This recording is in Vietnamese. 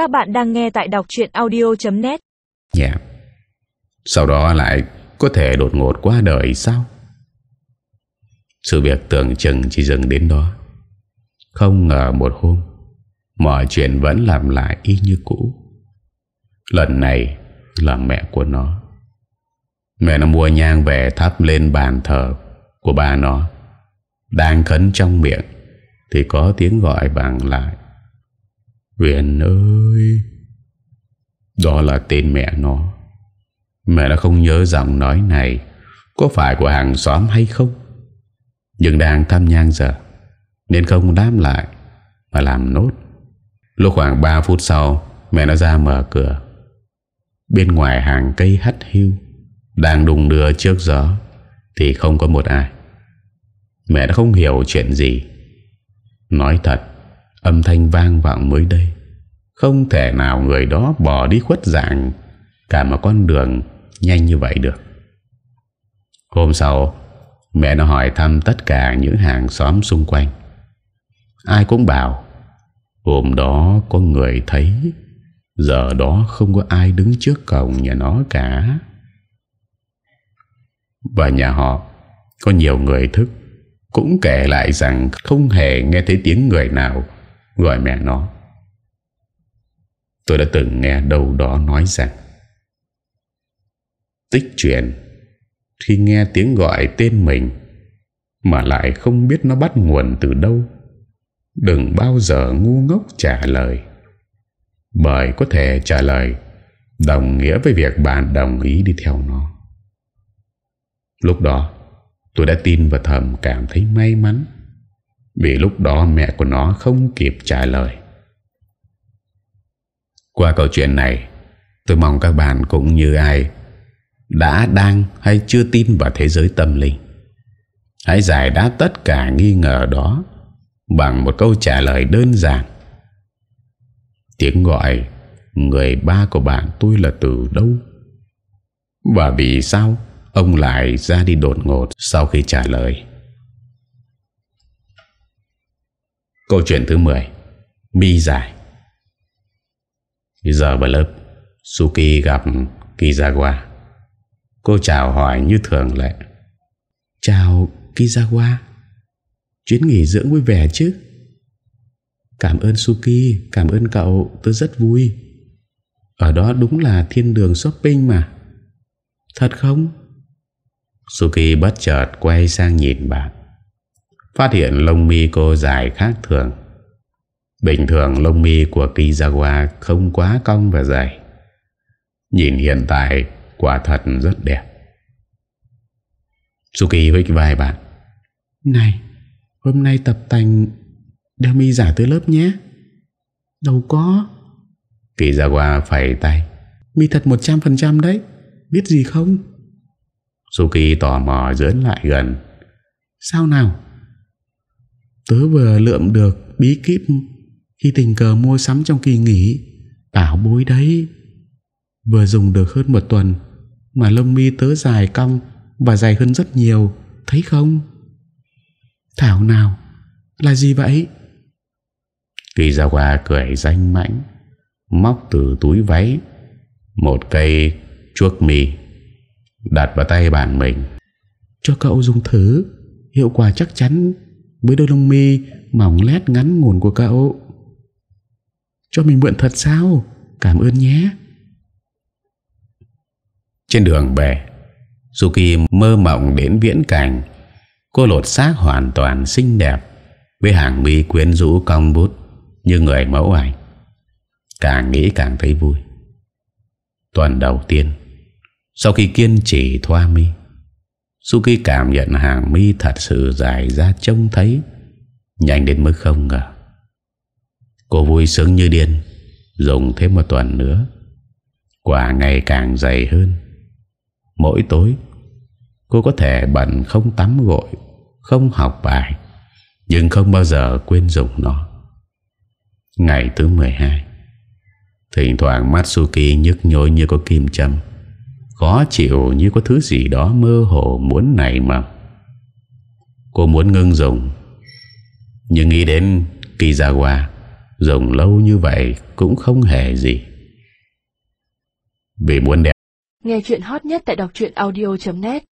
Các bạn đang nghe tại đọc chuyện audio.net Dạ. Sau đó lại có thể đột ngột qua đời sao? Sự việc tưởng chừng chỉ dừng đến đó. Không ngờ một hôm, Mọi chuyện vẫn làm lại y như cũ. Lần này là mẹ của nó. Mẹ nó mua nhang về thắp lên bàn thờ của bà nó. Đang khấn trong miệng Thì có tiếng gọi bằng lại. Huyền ơi. Đó là tên mẹ nó. Mẹ đã không nhớ giọng nói này Có phải của hàng xóm hay không? Nhưng đang thăm nhang giờ, Nên không đáp lại, Mà làm nốt. Lúc khoảng 3 phút sau, Mẹ nó ra mở cửa. Bên ngoài hàng cây hắt hiu, Đang đùng đưa trước gió, Thì không có một ai. Mẹ đã không hiểu chuyện gì. Nói thật Âm thanh vang vọng mới đây. Không thể nào người đó bỏ đi khuất dạng, Cả một con đường Nhanh như vậy được. Hôm sau, Mẹ nó hỏi thăm tất cả những hàng xóm xung quanh. Ai cũng bảo, Hôm đó có người thấy, Giờ đó không có ai đứng trước cổng nhà nó cả. Và nhà họ, Có nhiều người thức, Cũng kể lại rằng Không hề nghe thấy tiếng người nào. Gọi mẹ nó. Tôi đã từng nghe đâu đó nói rằng, Tích chuyện Khi nghe tiếng gọi tên mình Mà lại không biết nó bắt nguồn từ đâu. Đừng bao giờ ngu ngốc trả lời. Bởi có thể trả lời Đồng nghĩa với việc bạn đồng ý đi theo nó. Lúc đó, Tôi đã tin và thầm cảm thấy may mắn. Vì lúc đó mẹ của nó không kịp trả lời. Qua câu chuyện này, Tôi mong các bạn cũng như ai Đã, đang hay chưa tin vào thế giới tâm linh, Hãy giải đáp tất cả nghi ngờ đó Bằng một câu trả lời đơn giản. Tiếng gọi Người ba của bạn tôi là từ đâu? Và vì sao Ông lại ra đi đột ngột Sau khi trả lời? Câu chuyện thứ 10 Mi dài Giờ vào lớp Suki gặp Kizawa. Cô chào hỏi như thường lệ. Chào, Kizawa. Chuyến nghỉ dưỡng vui vẻ chứ? Cảm ơn Suki Cảm ơn cậu tôi rất vui. Ở đó đúng là thiên đường shopping mà. Thật không? Suki bất chợt quay sang nhìn bạn. Phát hiện lông mi cô dài khác thường. Bình thường lông mi của Kizawa không quá cong và dài. Nhìn hiện tại quả thật rất đẹp. Suki huých vai bạn. Này Hôm nay tập tành Đeo mi giả tới lớp nhé. Đâu có. Kizawa phẩy tay. Mi thật 100% đấy. Biết gì không? Suki tò mò dớn lại gần. Sao nào Tớ vừa lượm được bí kíp Khi tình cờ mua sắm trong kỳ nghỉ. Bảo bối đấy. Vừa dùng được hơn một tuần Mà lông mi tớ dài cong Và dài hơn rất nhiều Thấy không? Thảo nào Là gì vậy? Kỳ ra qua cười danh mãnh Móc từ túi váy Một cây chuốc mì Đặt vào tay bạn mình. Cho cậu dùng thử Hiệu quả chắc chắn với đôi lông mi mỏng lét ngắn ngủn của cậu. Cho mình mượn thật sao? Cảm ơn nhé. Trên đường về Suki mơ mộng đến viễn cảnh. Cô lột xác hoàn toàn xinh đẹp Với hàng mi quyến rũ cong bút Như người mẫu ảnh. Càng nghĩ càng thấy vui. Tuần đầu tiên, Sau khi kiên trì thoa mi Suki cảm nhận hàng mi thật sự dài ra trông thấy, Nhanh đến mức không ngờ. Cô vui sướng như điên, Dùng thêm một tuần nữa, Quả ngày càng dày hơn. Mỗi tối, Cô có thể bận không tắm gội, Không học bài, Nhưng không bao giờ quên dùng nó. Ngày thứ 12 Thỉnh thoảng Matsuki nhức nhối như có kim châm. Khó chịu như có thứ gì đó mơ hồ muốn này mà. Cô muốn ngưng dùng. Nhưng nghĩ đến Kizawa, Dùng lâu như vậy cũng không hề gì. Vì muốn đẹp Nghe chuyện hot nhất tại đọc audio.net